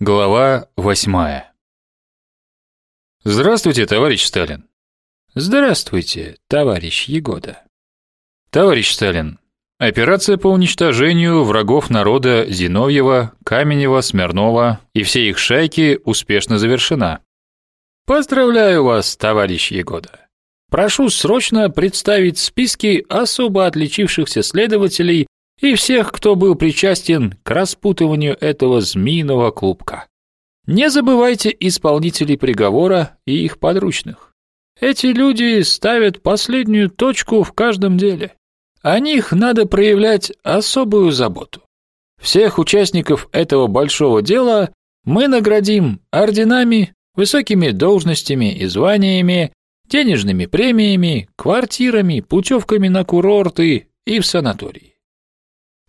Глава восьмая. Здравствуйте, товарищ Сталин. Здравствуйте, товарищ Егода. Товарищ Сталин, операция по уничтожению врагов народа Зиновьева, Каменева, Смирнова и всей их шайки успешно завершена. Поздравляю вас, товарищ Егода. Прошу срочно представить списки особо отличившихся следователей и всех, кто был причастен к распутыванию этого змеиного клубка. Не забывайте исполнителей приговора и их подручных. Эти люди ставят последнюю точку в каждом деле. О них надо проявлять особую заботу. Всех участников этого большого дела мы наградим орденами, высокими должностями и званиями, денежными премиями, квартирами, путевками на курорты и в санатории.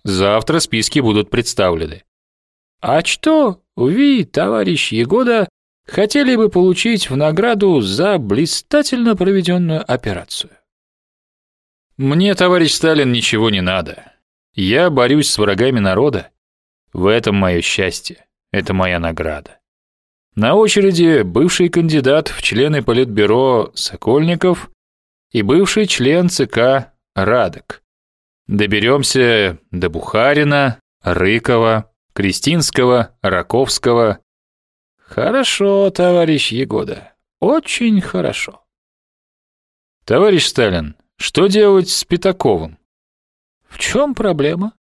Завтра списки будут представлены. А что вы, товарищ Егода, хотели бы получить в награду за блистательно проведенную операцию? Мне, товарищ Сталин, ничего не надо. Я борюсь с врагами народа. В этом мое счастье. Это моя награда. На очереди бывший кандидат в члены Политбюро Сокольников и бывший член ЦК Радок. Доберемся до Бухарина, Рыкова, Кристинского, Раковского. Хорошо, товарищ Егода. Очень хорошо. Товарищ Сталин, что делать с Пятаковым? В чем проблема?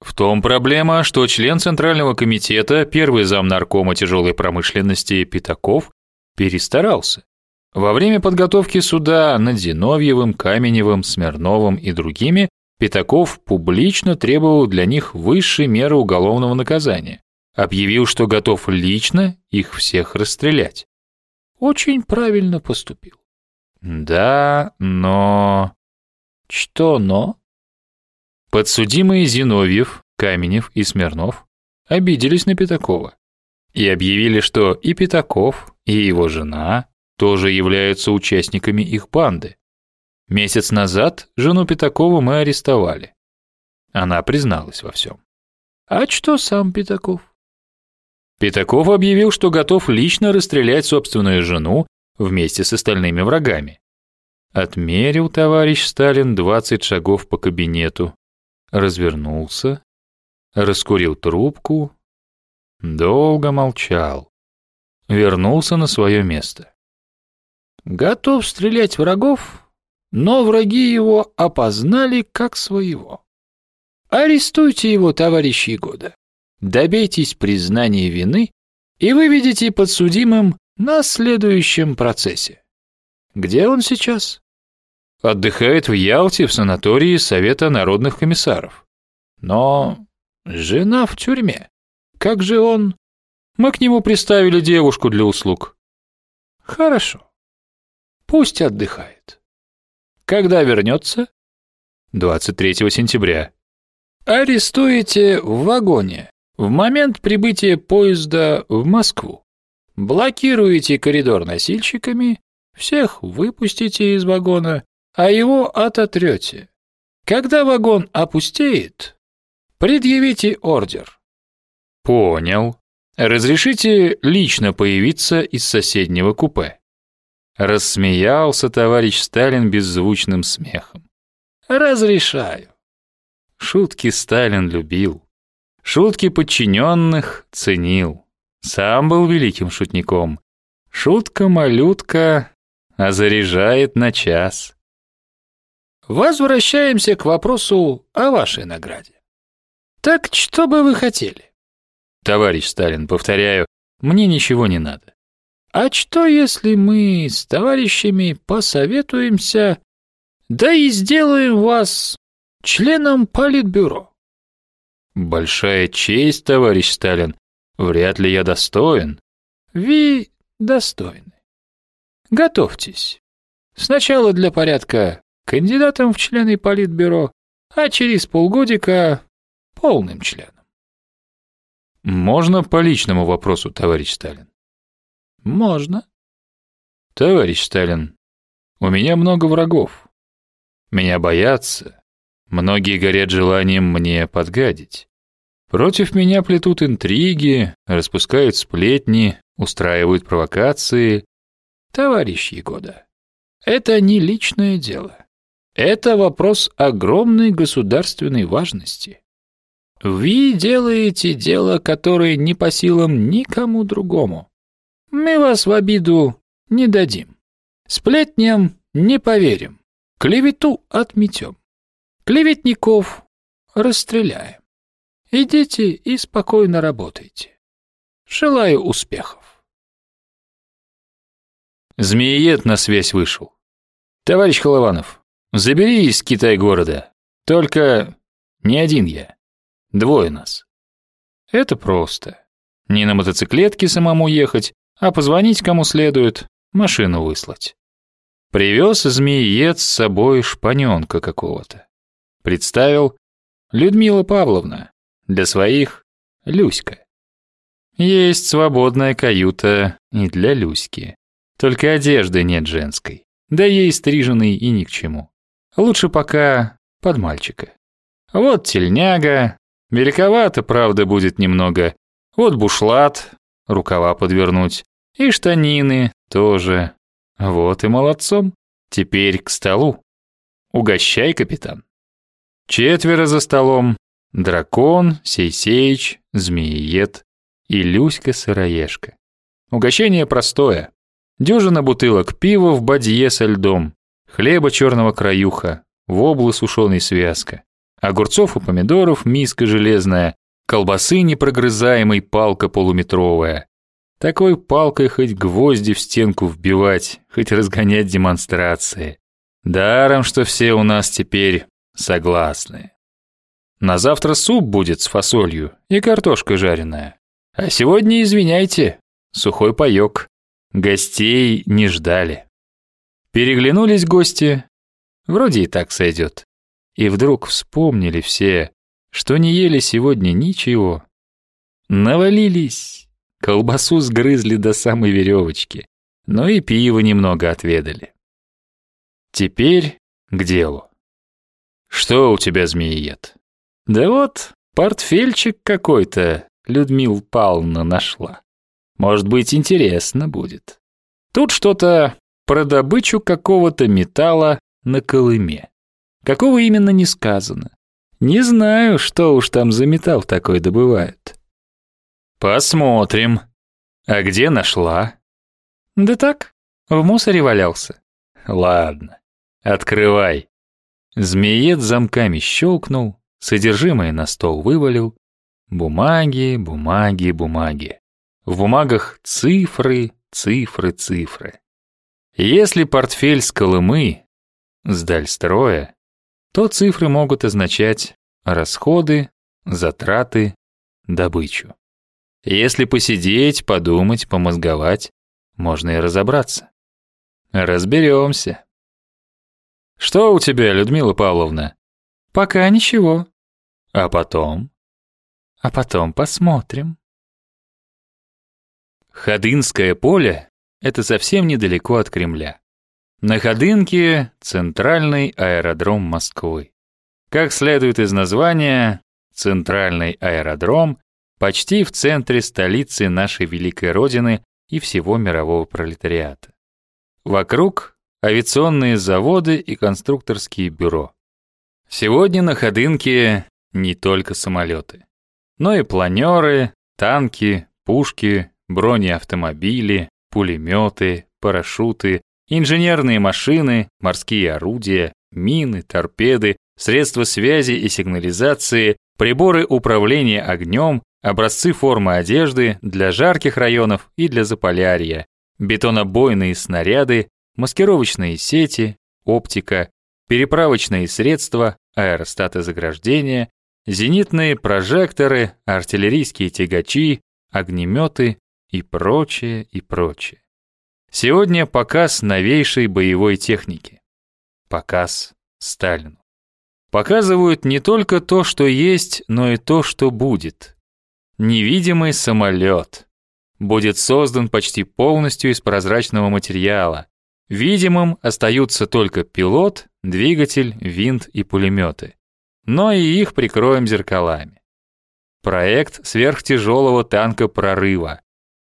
В том проблема, что член Центрального комитета, первый зам наркома тяжелой промышленности Пятаков, перестарался. Во время подготовки суда над Зиновьевым, Каменевым, Смирновым и другими Пятаков публично требовал для них высшей меры уголовного наказания. Объявил, что готов лично их всех расстрелять. Очень правильно поступил. Да, но... Что но? Подсудимые Зиновьев, Каменев и Смирнов обиделись на Пятакова и объявили, что и Пятаков, и его жена тоже являются участниками их банды. Месяц назад жену Пятакова мы арестовали. Она призналась во всем. А что сам Пятаков? Пятаков объявил, что готов лично расстрелять собственную жену вместе с остальными врагами. Отмерил товарищ Сталин 20 шагов по кабинету, развернулся, раскурил трубку, долго молчал, вернулся на свое место. Готов стрелять врагов но враги его опознали как своего. Арестуйте его, товарищи года. Добейтесь признания вины и выведите подсудимым на следующем процессе. Где он сейчас? Отдыхает в Ялте в санатории Совета народных комиссаров. Но жена в тюрьме. Как же он? Мы к нему приставили девушку для услуг. Хорошо. Пусть отдыхает. Когда вернется? 23 сентября. Арестуете в вагоне в момент прибытия поезда в Москву. Блокируете коридор носильщиками, всех выпустите из вагона, а его ототрете. Когда вагон опустеет, предъявите ордер. Понял. Разрешите лично появиться из соседнего купе. Рассмеялся товарищ Сталин беззвучным смехом. Разрешаю. Шутки Сталин любил. Шутки подчиненных ценил. Сам был великим шутником. Шутка-малютка, а заряжает на час. Возвращаемся к вопросу о вашей награде. Так что бы вы хотели? Товарищ Сталин, повторяю, мне ничего не надо. А что, если мы с товарищами посоветуемся, да и сделаем вас членом политбюро? Большая честь, товарищ Сталин. Вряд ли я достоин. Вы достойны. Готовьтесь. Сначала для порядка кандидатом в члены политбюро, а через полгодика полным членом. Можно по личному вопросу, товарищ Сталин? Можно. Товарищ Сталин, у меня много врагов. Меня боятся. Многие горят желанием мне подгадить. Против меня плетут интриги, распускают сплетни, устраивают провокации. Товарищ Егода, это не личное дело. Это вопрос огромной государственной важности. Вы делаете дело, которое не по силам никому другому. Мы вас в обиду не дадим. Сплетням не поверим. Клевету отметем. Клеветников расстреляем. Идите и спокойно работайте. Желаю успехов. Змеиед на связь вышел. Товарищ Холованов, забери из Китай-города. Только не один я. Двое нас. Это просто. Не на мотоциклетке самому ехать, а позвонить кому следует, машину выслать. Привез змеиед с собой шпаненка какого-то. Представил Людмила Павловна, для своих Люська. Есть свободная каюта и для Люськи. Только одежды нет женской. Да ей стриженный и ни к чему. Лучше пока под мальчика. Вот тельняга. Великовато, правда, будет немного. Вот бушлат, рукава подвернуть. И штанины тоже. Вот и молодцом. Теперь к столу. Угощай, капитан. Четверо за столом. Дракон, Сейсеич, Змеиед и Люська-сыроежка. Угощение простое. Дюжина бутылок пива в бадье со льдом, хлеба черного краюха, воблы сушеной связка, огурцов и помидоров миска железная, колбасы непрогрызаемой палка полуметровая. Такой палкой хоть гвозди в стенку вбивать, хоть разгонять демонстрации. Даром, что все у нас теперь согласны. На завтра суп будет с фасолью и картошкой жареная. А сегодня, извиняйте, сухой паёк. Гостей не ждали. Переглянулись гости, вроде и так сойдет. И вдруг вспомнили все, что не ели сегодня ничего. Навалились, колбасу сгрызли до самой веревочки, но и пиво немного отведали. Теперь к делу. Что у тебя, змеиед? Да вот, портфельчик какой-то Людмил Павловна нашла. Может быть, интересно будет. Тут что-то про добычу какого-то металла на Колыме. Какого именно не сказано. Не знаю, что уж там за металл такой добывают. Посмотрим. А где нашла? Да так, в мусоре валялся. Ладно, открывай. Змеец замками щелкнул, содержимое на стол вывалил. Бумаги, бумаги, бумаги. В бумагах цифры, цифры, цифры. Если портфель с Колымы, с Дальстроя, то цифры могут означать расходы, затраты, добычу. Если посидеть, подумать, помозговать, можно и разобраться. Разберемся. Что у тебя, Людмила Павловна? Пока ничего. А потом? А потом посмотрим. Ходынское поле — это совсем недалеко от Кремля. На Ходынке — центральный аэродром Москвы. Как следует из названия, центральный аэродром почти в центре столицы нашей великой Родины и всего мирового пролетариата. Вокруг авиационные заводы и конструкторские бюро. Сегодня на Ходынке не только самолеты, но и планеры, танки, пушки, бронеавтомобили, пулеметы, парашюты, инженерные машины, морские орудия, мины, торпеды, средства связи и сигнализации, приборы управления огнем, образцы формы одежды для жарких районов и для Заполярья, бетонобойные снаряды, маскировочные сети, оптика, переправочные средства, аэростаты заграждения, зенитные прожекторы, артиллерийские тягачи, огнеметы и прочее, и прочее. Сегодня показ новейшей боевой техники. Показ Сталину. Показывают не только то, что есть, но и то, что будет. Невидимый самолет будет создан почти полностью из прозрачного материала. Видимым остаются только пилот, двигатель, винт и пулеметы. Но и их прикроем зеркалами. Проект сверхтяжелого танка прорыва.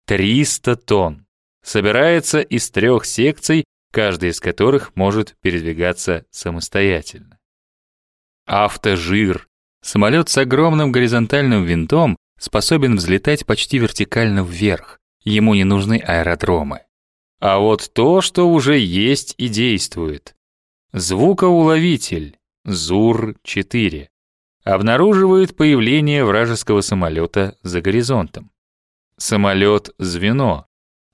300 тонн. Собирается из трех секций, каждая из которых может передвигаться самостоятельно. Автожир. Самолет с огромным горизонтальным винтом способен взлетать почти вертикально вверх. Ему не нужны аэродромы. А вот то, что уже есть и действует. Звукоуловитель ЗУР-4 обнаруживает появление вражеского самолета за горизонтом. Самолет-звено.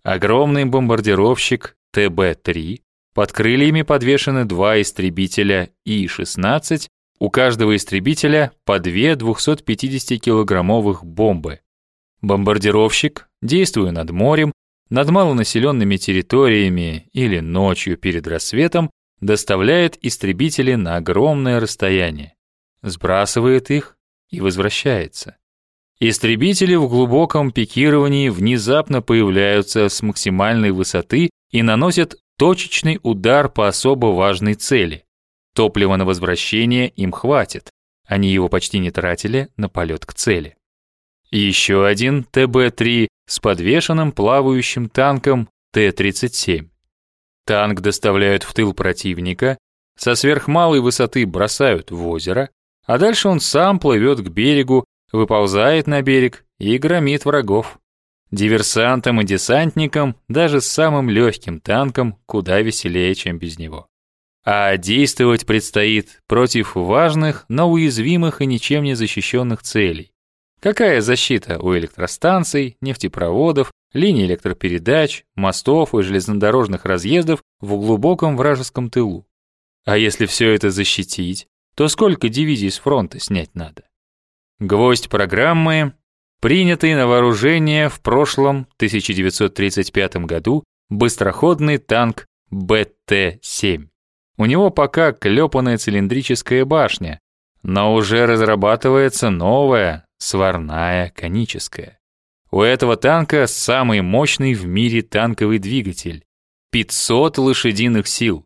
Огромный бомбардировщик ТБ-3. Под крыльями подвешены два истребителя И-16, у каждого истребителя по две 250-килограммовых бомбы. Бомбардировщик, действуя над морем, над малонаселенными территориями или ночью перед рассветом, доставляет истребители на огромное расстояние, сбрасывает их и возвращается. Истребители в глубоком пикировании внезапно появляются с максимальной высоты и наносят точечный удар по особо важной цели. Топлива на возвращение им хватит, они его почти не тратили на полет к цели. еще один ТБ-3 с подвешенным плавающим танком Т-37. Танк доставляют в тыл противника, со сверхмалой высоты бросают в озеро, а дальше он сам плывет к берегу, выползает на берег и громит врагов. Диверсантам и десантникам, даже с самым легким танком, куда веселее, чем без него. А действовать предстоит против важных, но уязвимых и ничем не защищенных целей. Какая защита у электростанций, нефтепроводов, линий электропередач, мостов и железнодорожных разъездов в глубоком вражеском тылу? А если все это защитить, то сколько дивизий с фронта снять надо? Гвоздь программы принятый на вооружение в прошлом 1935 году быстроходный танк БТ-7. У него пока клепанная цилиндрическая башня, но уже разрабатывается новая, сварная коническая. У этого танка самый мощный в мире танковый двигатель. 500 лошадиных сил.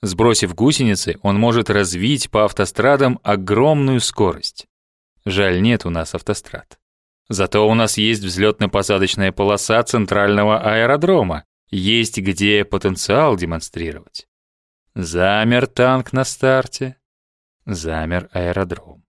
Сбросив гусеницы, он может развить по автострадам огромную скорость. Жаль, нет у нас автострад. Зато у нас есть взлетно-посадочная полоса центрального аэродрома, есть где потенциал демонстрировать. Замер танк на старте, замер аэродром.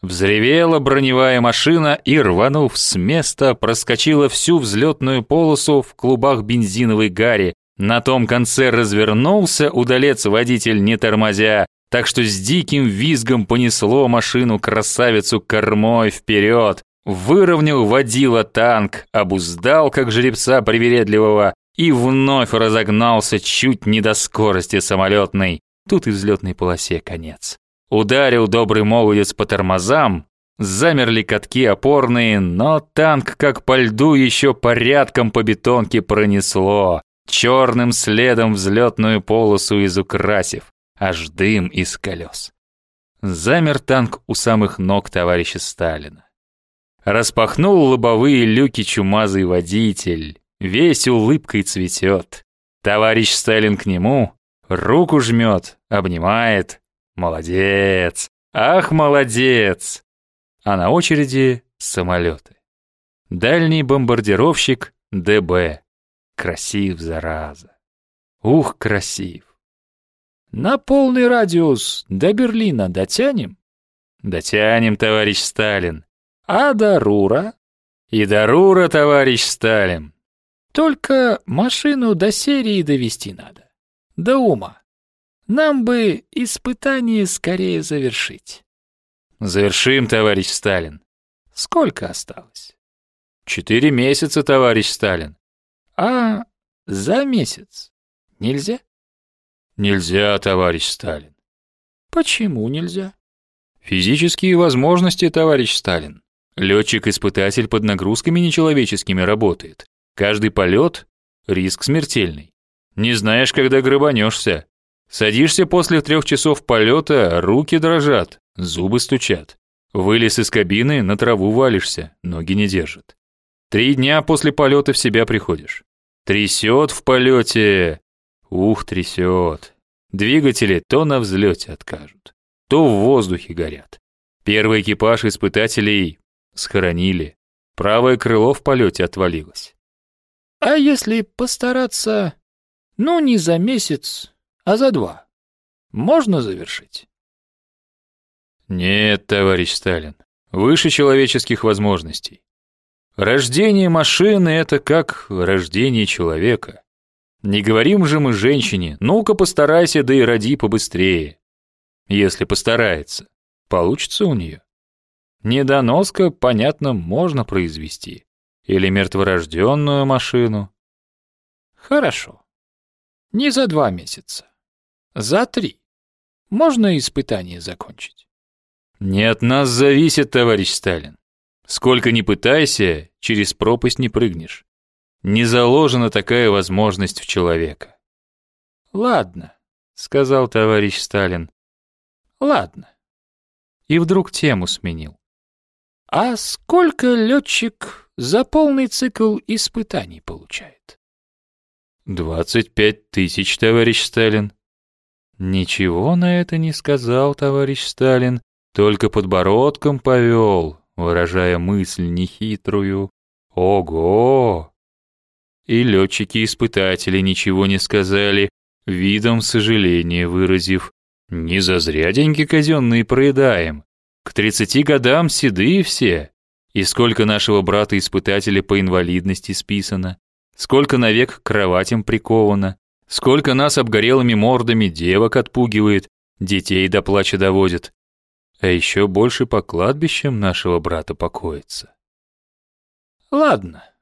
Взревела броневая машина и, рванув с места, проскочила всю взлетную полосу в клубах бензиновой гари. На том конце развернулся удалец-водитель, не тормозя, так что с диким визгом понесло машину красавицу кормой вперед, выровнял водила танк, обуздал как жеребца привередливого и вновь разогнался чуть не до скорости самолетной. Тут и взлетной полосе конец. Ударил добрый молодец по тормозам, замерли катки опорные, но танк как по льду еще порядком по бетонке пронесло, черным следом взлетную полосу изукрасив, аж дым из колес. Замер танк у самых ног товарища Сталина. Распахнул лобовые люки чумазый водитель, весь улыбкой цветет. Товарищ Сталин к нему, руку жмет, обнимает. Молодец! Ах, молодец! А на очереди самолеты. Дальний бомбардировщик ДБ. Красив, зараза. Ух, красив. На полный радиус до Берлина дотянем? Дотянем, товарищ Сталин. А Дарура? И Дарура, товарищ Сталин. Только машину до серии довести надо. До ума. Нам бы испытание скорее завершить. Завершим, товарищ Сталин. Сколько осталось? Четыре месяца, товарищ Сталин. А за месяц нельзя? Нельзя, товарищ Сталин. Почему нельзя? Физические возможности, товарищ Сталин. Летчик-испытатель под нагрузками нечеловеческими работает. Каждый полет — риск смертельный. Не знаешь, когда грыбанешься. Садишься после трех часов полета, руки дрожат, зубы стучат. Вылез из кабины, на траву валишься, ноги не держат. Три дня после полета в себя приходишь. Трясет в полете. Ух, трясет. Двигатели то на взлете откажут, то в воздухе горят. Первый экипаж испытателей схоронили. Правое крыло в полете отвалилось. А если постараться, ну, не за месяц, а за два, можно завершить? Нет, товарищ Сталин, выше человеческих возможностей. Рождение машины — это как рождение человека. Не говорим же мы женщине, ну-ка постарайся, да и роди побыстрее. Если постарается, получится у нее. Недоноска, понятно, можно произвести. Или мертворожденную машину. Хорошо. Не за два месяца. За три. Можно испытание закончить? Не от нас зависит, товарищ Сталин. Сколько ни пытайся, через пропасть не прыгнешь. Не заложена такая возможность в человека. Ладно, сказал товарищ Сталин. Ладно. И вдруг тему сменил. А сколько летчик за полный цикл испытаний получает? Двадцать пять тысяч, товарищ Сталин. Ничего на это не сказал товарищ Сталин, только подбородком повел, выражая мысль нехитрую. Ого! И летчики-испытатели ничего не сказали, видом сожаления выразив. Не зазря деньги казенные проедаем. К тридцати годам седые все. И сколько нашего брата-испытателя по инвалидности списано, сколько навек к кроватям приковано, сколько нас обгорелыми мордами девок отпугивает, детей до плача доводит. А еще больше по кладбищам нашего брата покоится. «Ладно», —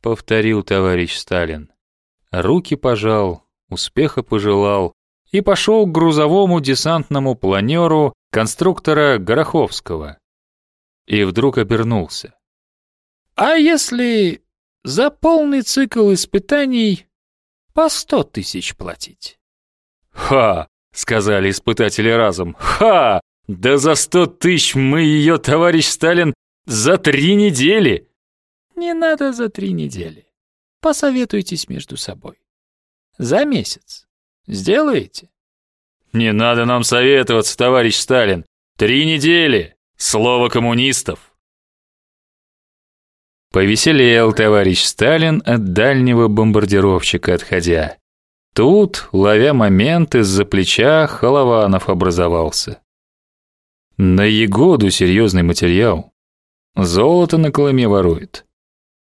повторил товарищ Сталин. Руки пожал, успеха пожелал и пошел к грузовому десантному планеру конструктора Гороховского. И вдруг обернулся. «А если за полный цикл испытаний по сто тысяч платить?» «Ха!» — сказали испытатели разом. «Ха! Да за сто тысяч мы ее, товарищ Сталин, за три недели!» «Не надо за три недели. Посоветуйтесь между собой. За месяц. Сделаете?» «Не надо нам советоваться, товарищ Сталин. Три недели. Слово коммунистов». Повеселел товарищ Сталин от дальнего бомбардировщика отходя. Тут, ловя момент, из-за плеча Холованов образовался. На Егоду серьезный материал. Золото на Колыме ворует.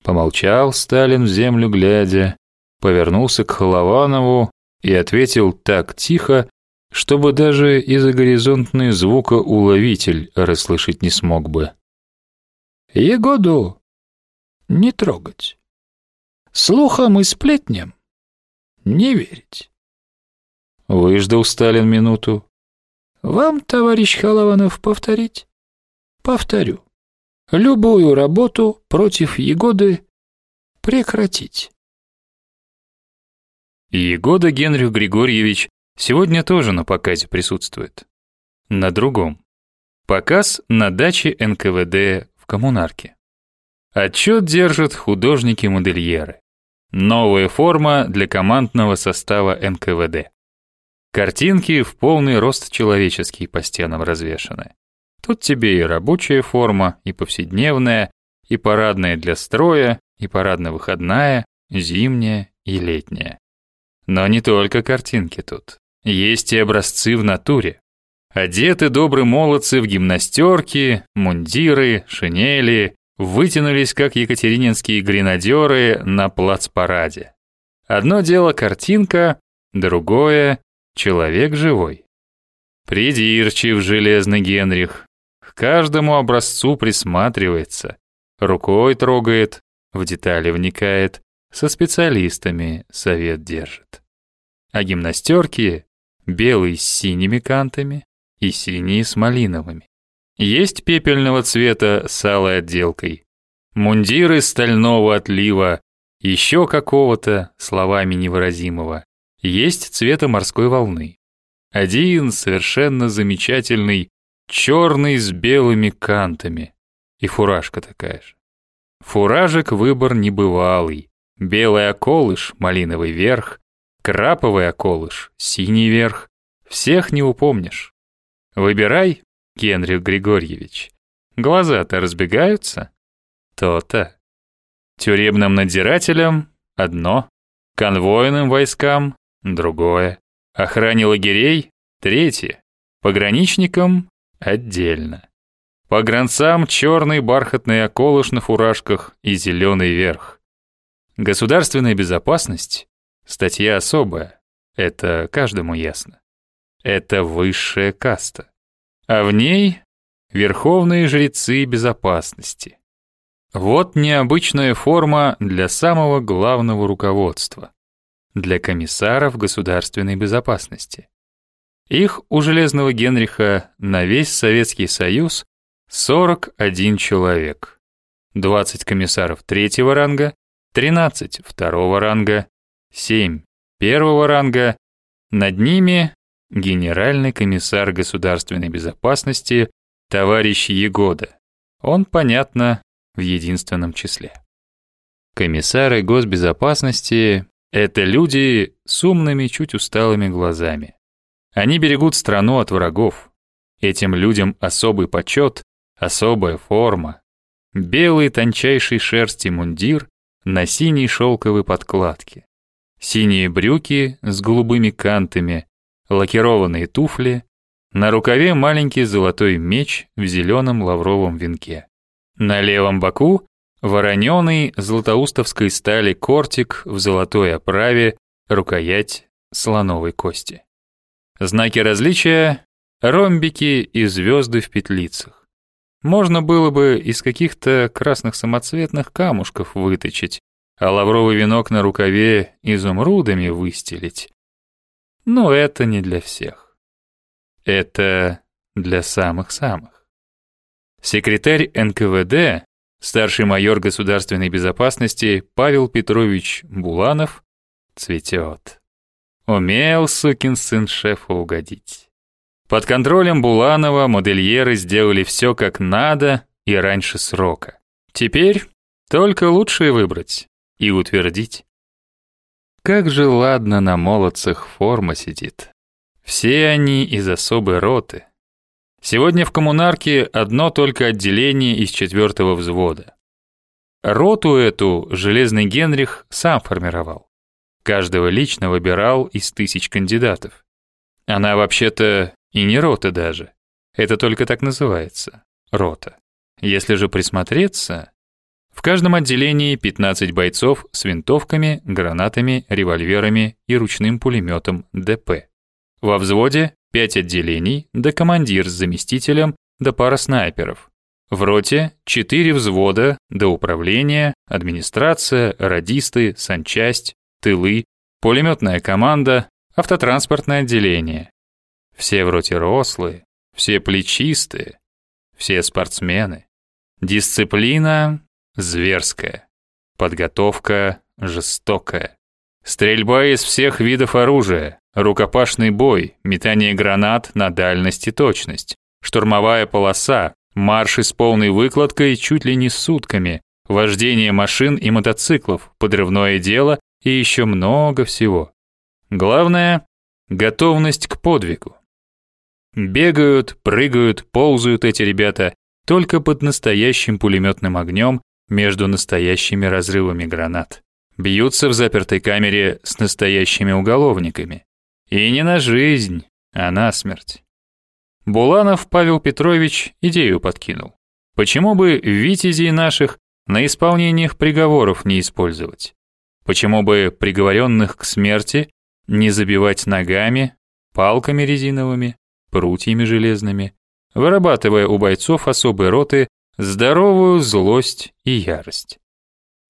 Помолчал Сталин в землю глядя, повернулся к Холованову и ответил так тихо, чтобы даже из-за горизонтный звукоуловитель расслышать не смог бы. «Егоду не трогать. Слухам и сплетням не верить». Выждал Сталин минуту. «Вам, товарищ Холованов, повторить?» «Повторю. Любую работу против Егоды прекратить». Егода Генрих Григорьевич сегодня тоже на показе присутствует. На другом. Показ на даче НКВД в Коммунарке. Отчет держат художники-модельеры. Новая форма для командного состава НКВД. Картинки в полный рост человеческий по стенам развешаны. Тут тебе и рабочая форма, и повседневная, и парадная для строя, и парадно-выходная, зимняя и летняя. Но не только картинки тут. Есть и образцы в натуре. Одеты добрые молодцы в гимнастерки, мундиры, шинели, вытянулись, как екатерининские гренадеры на плацпараде. Одно дело картинка, другое — человек живой. Придирчив железный Генрих, каждому образцу присматривается, рукой трогает, в детали вникает, со специалистами совет держит. А гимнастерки белые с синими кантами и синие с малиновыми. Есть пепельного цвета с алой отделкой, мундиры стального отлива, еще какого-то, словами невыразимого, есть цвета морской волны. Один совершенно замечательный, черный с белыми кантами, и фуражка такая же. Фуражек выбор небывалый, Белый околыш, малиновый верх, краповый околыш, синий верх. Всех не упомнишь. Выбирай, Генрих Григорьевич. глаза-то разбегаются. То-то. Тюремным надзирателям — одно, конвойным войскам — другое, охране лагерей — третье, пограничникам — отдельно. Погранцам черный бархатный околыш на фуражках и зеленый верх. Государственная безопасность — статья особая, это каждому ясно. Это высшая каста. А в ней — верховные жрецы безопасности. Вот необычная форма для самого главного руководства, для комиссаров государственной безопасности. Их у Железного Генриха на весь Советский Союз 41 человек. 20 комиссаров третьего ранга, 13 второго ранга, 7 первого ранга. Над ними генеральный комиссар государственной безопасности товарищ Егода. Он, понятно, в единственном числе. Комиссары госбезопасности — это люди с умными, чуть усталыми глазами. Они берегут страну от врагов. Этим людям особый почет, особая форма. Белый тончайший шерсти мундир на синей шелковой подкладке. Синие брюки с голубыми кантами, лакированные туфли, на рукаве маленький золотой меч в зеленом лавровом венке. На левом боку вороненый златоустовской стали кортик в золотой оправе, рукоять слоновой кости. Знаки различия — ромбики и звезды в петлицах. Можно было бы из каких-то красных самоцветных камушков выточить, а лавровый венок на рукаве изумрудами выстелить. Но это не для всех. Это для самых-самых. Секретарь НКВД, старший майор государственной безопасности Павел Петрович Буланов цветет. Умел сукин сын шефу угодить. Под контролем Буланова модельеры сделали все как надо и раньше срока. Теперь только лучшее выбрать и утвердить. Как же ладно на молодцах форма сидит. Все они из особой роты. Сегодня в коммунарке одно только отделение из четвертого взвода. Роту эту Железный Генрих сам формировал. Каждого лично выбирал из тысяч кандидатов. Она вообще-то и не рота даже. Это только так называется — рота. Если же присмотреться, в каждом отделении 15 бойцов с винтовками, гранатами, револьверами и ручным пулеметом ДП. Во взводе пять отделений, да командир с заместителем, да пара снайперов. В роте четыре взвода, да управление, администрация, радисты, санчасть, тылы, пулеметная команда, автотранспортное отделение. Все в роте рослые, все плечистые, все спортсмены. Дисциплина зверская, подготовка жестокая. Стрельба из всех видов оружия, рукопашный бой, метание гранат на дальность и точность, штурмовая полоса, марши с полной выкладкой чуть ли не сутками, вождение машин и мотоциклов, подрывное дело и еще много всего. Главное — готовность к подвигу. Бегают, прыгают, ползают эти ребята только под настоящим пулеметным огнем между настоящими разрывами гранат бьются в запертой камере с настоящими уголовниками. И не на жизнь, а на смерть. Буланов Павел Петрович идею подкинул. Почему бы витязей наших на исполнениях приговоров не использовать? Почему бы приговоренных к смерти не забивать ногами, палками резиновыми, прутьями железными, вырабатывая у бойцов особой роты здоровую злость и ярость?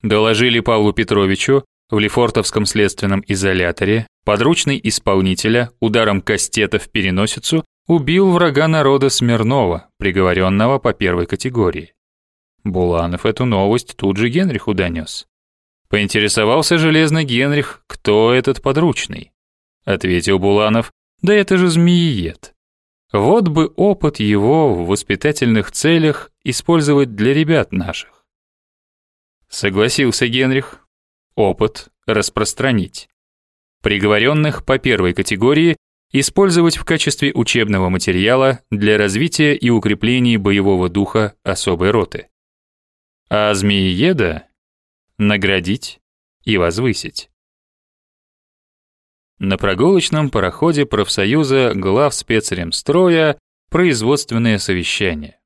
Доложили Павлу Петровичу в Лефортовском следственном изоляторе, подручный исполнителя ударом кастета в переносицу убил врага народа Смирнова, приговоренного по первой категории. Буланов эту новость тут же Генриху донес. Поинтересовался железный Генрих, кто этот подручный. Ответил Буланов, да это же змеиед. Вот бы опыт его в воспитательных целях использовать для ребят наших. Согласился Генрих. Опыт распространить. Приговоренных по первой категории использовать в качестве учебного материала для развития и укрепления боевого духа особой роты. А змеиеда наградить и возвысить. На прогулочном пароходе профсоюза глав спецремстроя производственное совещание.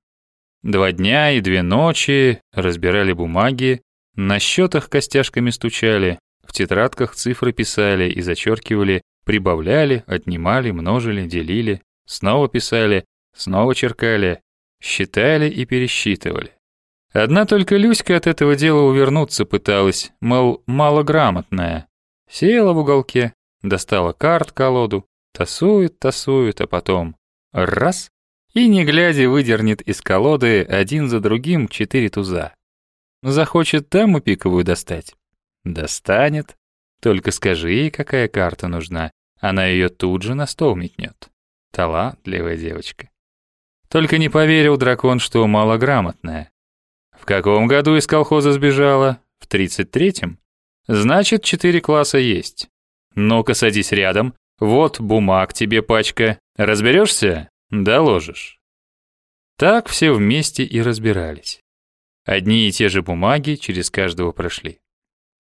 Два дня и две ночи разбирали бумаги, на счетах костяшками стучали, в тетрадках цифры писали и зачеркивали, прибавляли, отнимали, множили, делили, снова писали, снова черкали, считали и пересчитывали. Одна только Люська от этого дела увернуться пыталась, мол, малограмотная. Села в уголке, достала карт колоду, тасует, тасует, а потом раз и не глядя выдернет из колоды один за другим четыре туза. Захочет даму пиковую достать? Достанет. Только скажи ей, какая карта нужна. Она ее тут же на стол метнет. Талантливая девочка. Только не поверил дракон, что малограмотная. Каком году из колхоза сбежала? В тридцать третьем? Значит, четыре класса есть. Ну-ка садись рядом. Вот бумаг тебе пачка. Разберешься? Доложишь. Так все вместе и разбирались. Одни и те же бумаги через каждого прошли.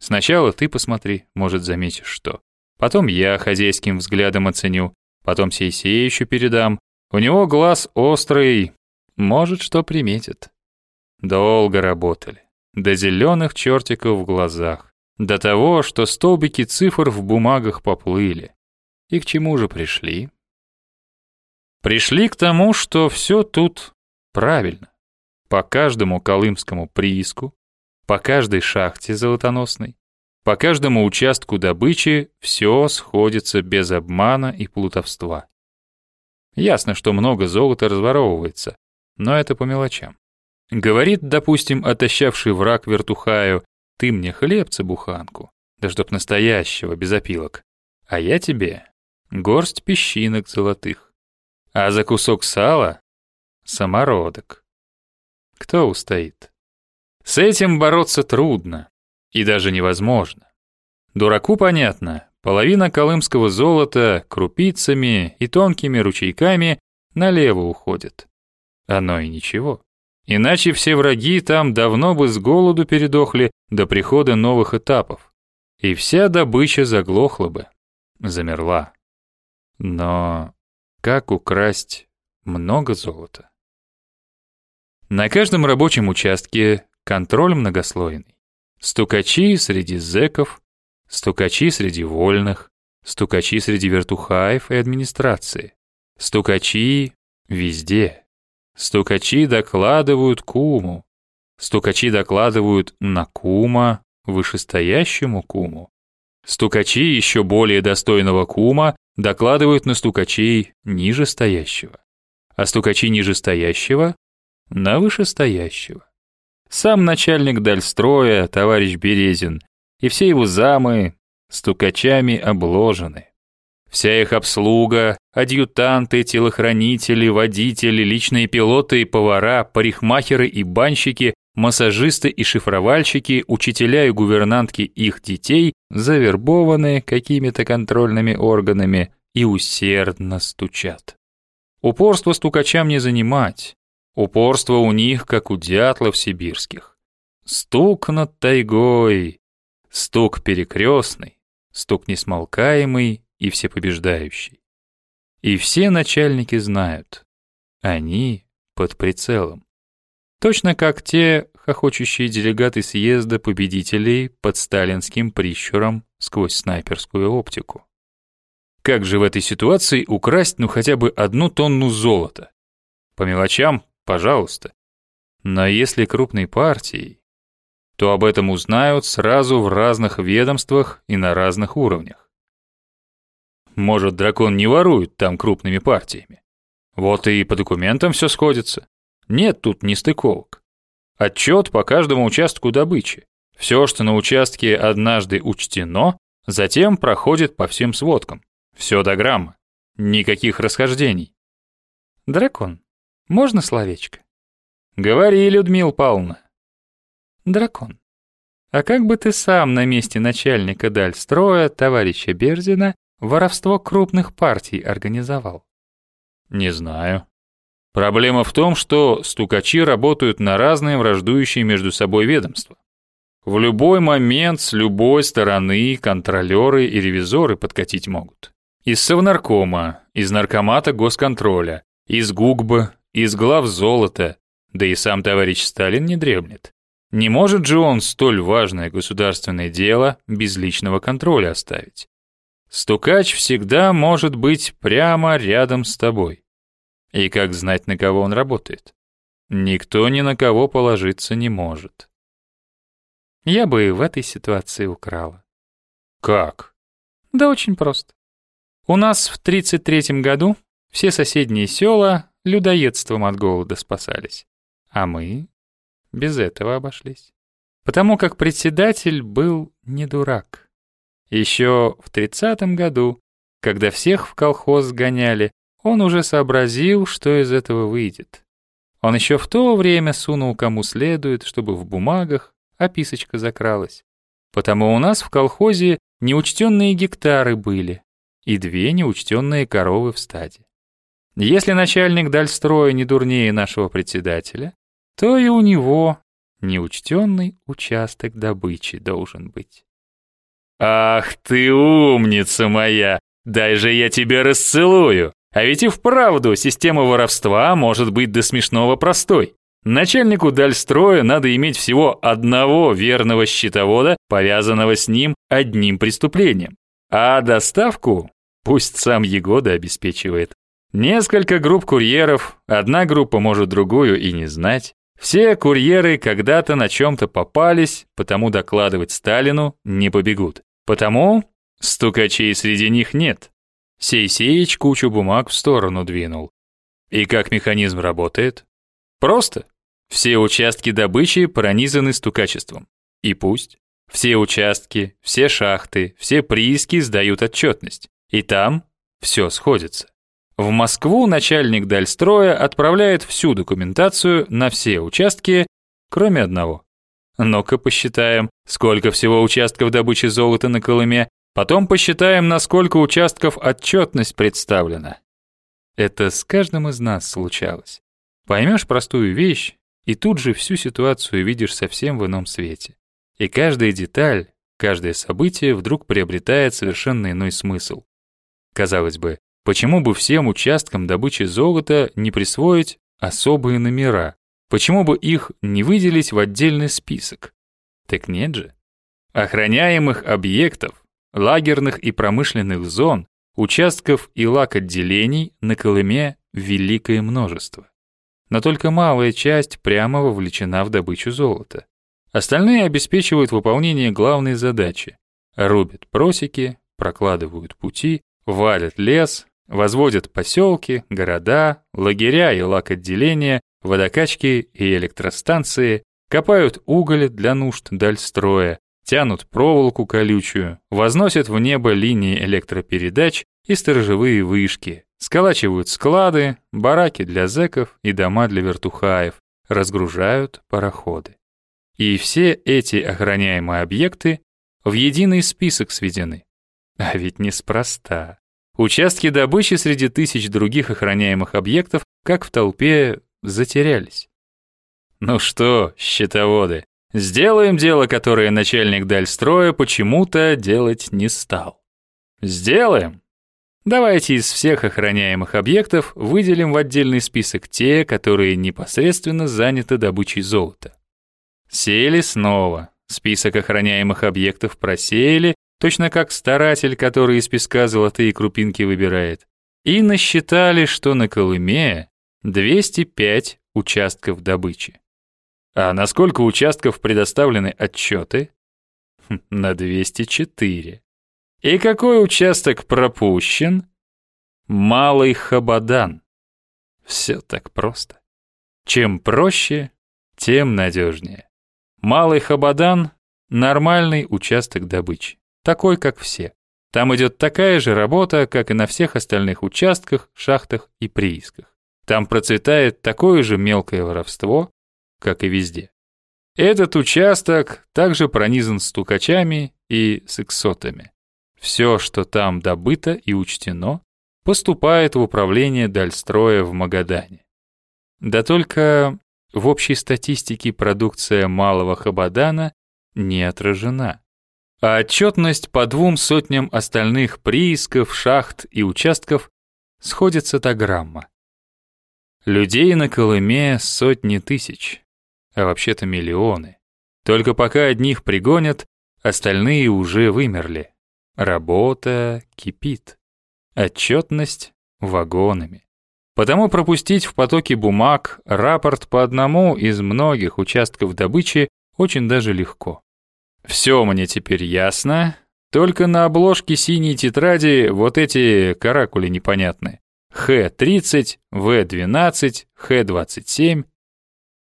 Сначала ты посмотри, может, заметишь что. Потом я хозяйским взглядом оценю, потом Сейсею передам. У него глаз острый, может, что приметит. Долго работали, до зеленых чертиков в глазах, до того, что столбики цифр в бумагах поплыли. И к чему же пришли? Пришли к тому, что все тут правильно по каждому колымскому прииску, по каждой шахте золотоносной, по каждому участку добычи все сходится без обмана и плутовства. Ясно, что много золота разворовывается, но это по мелочам. Говорит, допустим, отощавший враг вертухаю, ты мне хлебца буханку, да чтоб настоящего, без опилок, а я тебе горсть песчинок золотых, а за кусок сала — самородок. Кто устоит? С этим бороться трудно и даже невозможно. Дураку понятно, половина колымского золота крупицами и тонкими ручейками налево уходит. Оно и ничего. Иначе все враги там давно бы с голоду передохли до прихода новых этапов. И вся добыча заглохла бы, замерла. Но как украсть много золота? На каждом рабочем участке контроль многослойный. Стукачи среди зэков, стукачи среди вольных, стукачи среди вертухаев и администрации. Стукачи везде. Стукачи докладывают куму. Стукачи докладывают на кума, вышестоящему куму. Стукачи еще более достойного кума докладывают на стукачей нижестоящего. А стукачи нижестоящего на вышестоящего. Сам начальник Дальстроя, товарищ Березин, и все его замы стукачами обложены. Вся их обслуга, адъютанты, телохранители, водители, личные пилоты и повара, парикмахеры и банщики, массажисты и шифровальщики, учителя и гувернантки их детей завербованы какими-то контрольными органами и усердно стучат. Упорство стукачам не занимать, Упорство у них, как у дятлов сибирских. Стук над тайгой, стук перекрестный, стук несмолкаемый и всепобеждающий. И все начальники знают, они под прицелом. Точно как те хохочущие делегаты съезда победителей под сталинским прищуром сквозь снайперскую оптику. Как же в этой ситуации украсть ну хотя бы одну тонну золота? По мелочам Пожалуйста. Но если крупной партией, то об этом узнают сразу в разных ведомствах и на разных уровнях. Может, дракон не ворует там крупными партиями. Вот и по документам все сходится. Нет тут нестыковок. Отчет по каждому участку добычи. Все, что на участке однажды учтено, затем проходит по всем сводкам. Все до грамма. Никаких расхождений. Дракон, можно словечко? Говори, Людмила Павловна. Дракон. А как бы ты сам на месте начальника Дальстроя, товарища Берзина, воровство крупных партий организовал? Не знаю. Проблема в том, что стукачи работают на разные враждующие между собой ведомства. В любой момент с любой стороны контролеры и ревизоры подкатить могут. Из Совнаркома, из Наркомата госконтроля, из ГУГБа, из глав золота, да и сам товарищ Сталин не дремлет. Не может же он столь важное государственное дело без личного контроля оставить. Стукач всегда может быть прямо рядом с тобой. И как знать, на кого он работает? Никто ни на кого положиться не может. Я бы и в этой ситуации украла. Как? Да очень просто. У нас в 33-м году все соседние села людоедством от голода спасались. А мы без этого обошлись. Потому как председатель был не дурак. Еще в 30-м году, когда всех в колхоз гоняли, он уже сообразил, что из этого выйдет. Он еще в то время сунул кому следует, чтобы в бумагах описочка закралась. Потому у нас в колхозе неучтенные гектары были и две неучтенные коровы в стаде. Если начальник дальстроя не дурнее нашего председателя, то и у него неучтенный участок добычи должен быть. «Ах ты умница моя! Дай же я тебя расцелую!» А ведь и вправду система воровства может быть до смешного простой. Начальнику дальстроя надо иметь всего одного верного счетовода, повязанного с ним одним преступлением. А доставку пусть сам Егода обеспечивает. Несколько групп курьеров, одна группа может другую и не знать. Все курьеры когда-то на чем-то попались, потому докладывать Сталину не побегут. Потому стукачей среди них нет. Сейсеич кучу бумаг в сторону двинул. И как механизм работает? Просто. Все участки добычи пронизаны стукачеством. И пусть. Все участки, все шахты, все прииски сдают отчетность. И там все сходится. В Москву начальник Дальстроя отправляет всю документацию на все участки, кроме одного. Ну-ка посчитаем, сколько всего участков добычи золота на Колыме, Потом посчитаем, насколько участков отчетность представлена. Это с каждым из нас случалось. Поймешь простую вещь, и тут же всю ситуацию видишь совсем в ином свете. И каждая деталь, каждое событие вдруг приобретает совершенно иной смысл. Казалось бы, почему бы всем участкам добычи золота не присвоить особые номера? Почему бы их не выделить в отдельный список? Так нет же. Охраняемых объектов лагерных и промышленных зон, участков и лак-отделений на Колыме великое множество. Но только малая часть прямо вовлечена в добычу золота. Остальные обеспечивают выполнение главной задачи. Рубят просеки, прокладывают пути, валят лес, возводят поселки, города, лагеря и лак-отделения, водокачки и электростанции, копают уголь для нужд дальстроя, тянут проволоку колючую, возносят в небо линии электропередач и сторожевые вышки, сколачивают склады, бараки для зэков и дома для вертухаев, разгружают пароходы. И все эти охраняемые объекты в единый список сведены. А ведь неспроста. Участки добычи среди тысяч других охраняемых объектов, как в толпе, затерялись. Ну что, счетоводы, Сделаем дело, которое начальник Дальстроя почему-то делать не стал. Сделаем. Давайте из всех охраняемых объектов выделим в отдельный список те, которые непосредственно заняты добычей золота. Сели снова. Список охраняемых объектов просеяли, точно как старатель, который из песка золотые крупинки выбирает. И насчитали, что на Колыме 205 участков добычи. А на сколько участков предоставлены отчеты? Хм, на 204. И какой участок пропущен? Малый Хабадан. Все так просто. Чем проще, тем надежнее. Малый Хабадан — нормальный участок добычи, такой, как все. Там идет такая же работа, как и на всех остальных участках, шахтах и приисках. Там процветает такое же мелкое воровство, как и везде. Этот участок также пронизан стукачами и сексотами. Все, что там добыто и учтено, поступает в управление Дальстроя в Магадане. Да только в общей статистике продукция Малого Хабадана не отражена. А отчетность по двум сотням остальных приисков, шахт и участков сходится до грамма. Людей на Колыме сотни тысяч, а вообще-то миллионы. Только пока одних пригонят, остальные уже вымерли. Работа кипит. Отчетность вагонами. Потому пропустить в потоке бумаг рапорт по одному из многих участков добычи очень даже легко. Все мне теперь ясно, только на обложке синей тетради вот эти каракули непонятны. Х-30, В-12, Х-27.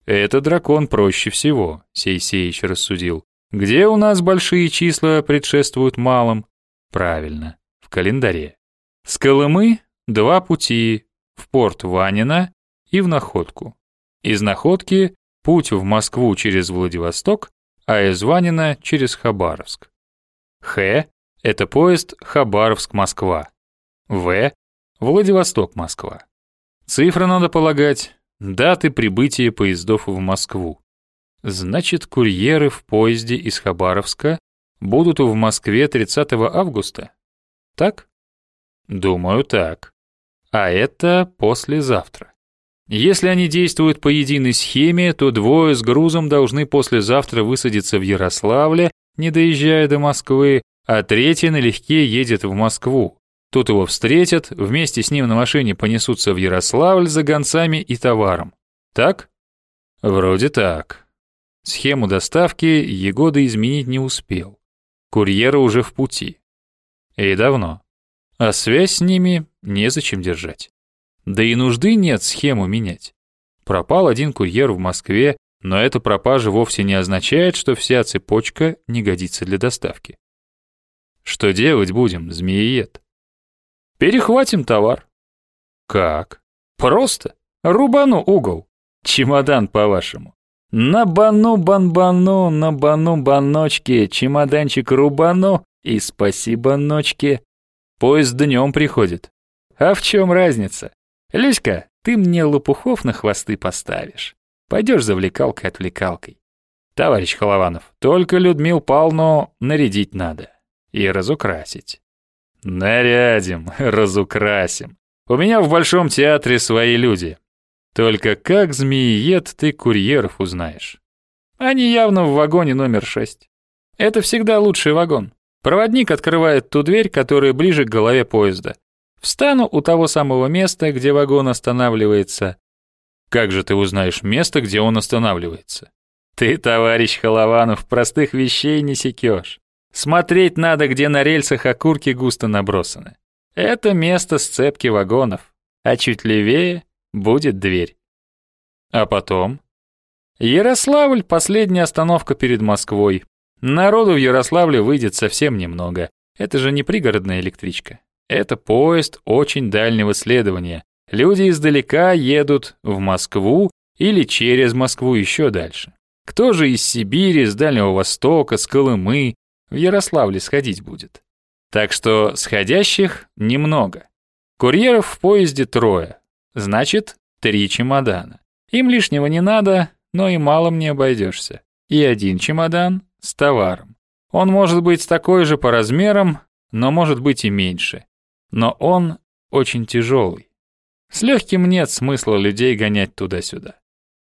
Это дракон проще всего, Сей Сеич рассудил. Где у нас большие числа предшествуют малым? Правильно, в календаре. С Колымы два пути, в порт Ванина и в Находку. Из Находки путь в Москву через Владивосток, а из Ванина через Хабаровск. Х – это поезд Хабаровск-Москва. В – Владивосток-Москва. Цифры надо полагать, даты прибытия поездов в Москву. Значит, курьеры в поезде из Хабаровска будут в Москве 30 августа? Так? Думаю, так. А это послезавтра. Если они действуют по единой схеме, то двое с грузом должны послезавтра высадиться в Ярославле, не доезжая до Москвы, а третий налегке едет в Москву. Тут его встретят, вместе с ним на машине понесутся в Ярославль за гонцами и товаром. Так? Вроде так. Схему доставки Егода изменить не успел. Курьеры уже в пути. И давно. А связь с ними незачем держать. Да и нужды нет схему менять. Пропал один курьер в Москве, но эта пропажа вовсе не означает, что вся цепочка не годится для доставки. Что делать будем, змеиед? Перехватим товар. Как? Просто. Рубану угол. Чемодан, по-вашему. На бану банбану, на бану баночки, чемоданчик рубану и спасибо ночке. Поезд днем приходит. А в чем разница? Люська, ты мне лопухов на хвосты поставишь. Пойдешь завлекалкой-отвлекалкой. Товарищ Холованов, только Людмил Павловну нарядить надо. И разукрасить. Нарядим, разукрасим. У меня в Большом театре свои люди. Только как, змеиед, ты курьеров узнаешь? Они явно в вагоне номер шесть. Это всегда лучший вагон. Проводник открывает ту дверь, которая ближе к голове поезда. Встану у того самого места, где вагон останавливается. Как же ты узнаешь место, где он останавливается? Ты, товарищ Холованов, простых вещей не секешь. Смотреть надо, где на рельсах окурки густо набросаны. Это место сцепки вагонов, а чуть левее будет дверь. А потом? Ярославль — последняя остановка перед Москвой. Народу в Ярославле выйдет совсем немного. Это же не пригородная электричка. Это поезд очень дальнего следования. Люди издалека едут в Москву или через Москву еще дальше. Кто же из Сибири, с Дальнего Востока, с Колымы в Ярославле сходить будет? Так что сходящих немного. Курьеров в поезде трое. Значит, три чемодана. Им лишнего не надо, но и малым не обойдешься. И один чемодан с товаром. Он может быть такой же по размерам, но может быть и меньше но он очень тяжелый. С легким нет смысла людей гонять туда-сюда.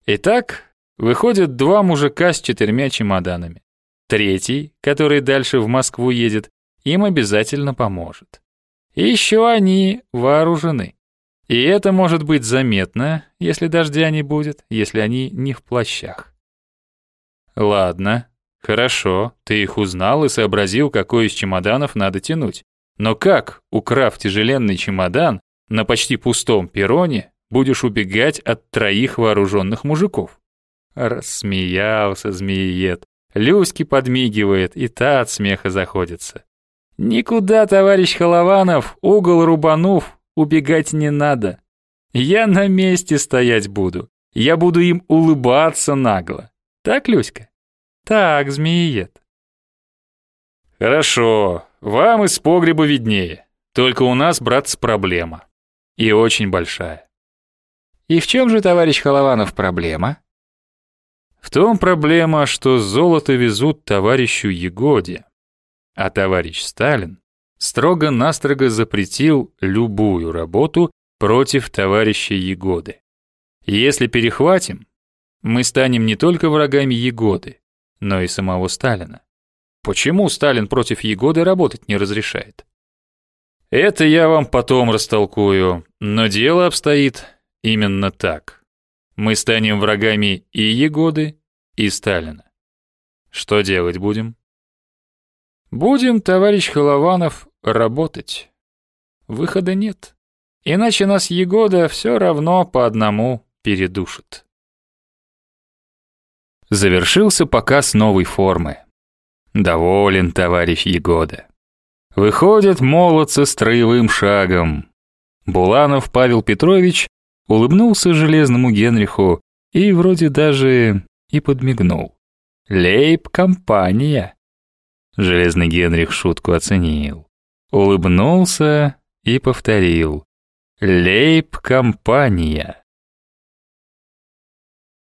Итак, выходят два мужика с четырьмя чемоданами. Третий, который дальше в Москву едет, им обязательно поможет. Еще они вооружены. И это может быть заметно, если дождя не будет, если они не в плащах. Ладно, хорошо, ты их узнал и сообразил, какой из чемоданов надо тянуть. Но как, украв тяжеленный чемодан, на почти пустом перроне будешь убегать от троих вооруженных мужиков? Рассмеялся змеиед. Люськи подмигивает, и та от смеха заходится. Никуда, товарищ Холованов, угол рубанув, убегать не надо. Я на месте стоять буду. Я буду им улыбаться нагло. Так, Люська? Так, змеиед. Хорошо, вам из погреба виднее. Только у нас, брат, с проблема. И очень большая. И в чем же, товарищ Холованов, проблема? В том проблема, что золото везут товарищу Егоде, а товарищ Сталин строго-настрого запретил любую работу против товарища Егоды. Если перехватим, мы станем не только врагами Егоды, но и самого Сталина. Почему Сталин против Егоды работать не разрешает? Это я вам потом растолкую, но дело обстоит именно так мы станем врагами и Егоды, и Сталина. Что делать будем? Будем, товарищ Холованов, работать. Выхода нет. Иначе нас Егода все равно по одному передушит. Завершился показ новой формы. Доволен товарищ Егода. Выходят молодцы строевым шагом. Буланов Павел Петрович улыбнулся железному Генриху и вроде даже и подмигнул. «Лейб-компания!» Железный Генрих шутку оценил. Улыбнулся и повторил. «Лейб-компания!»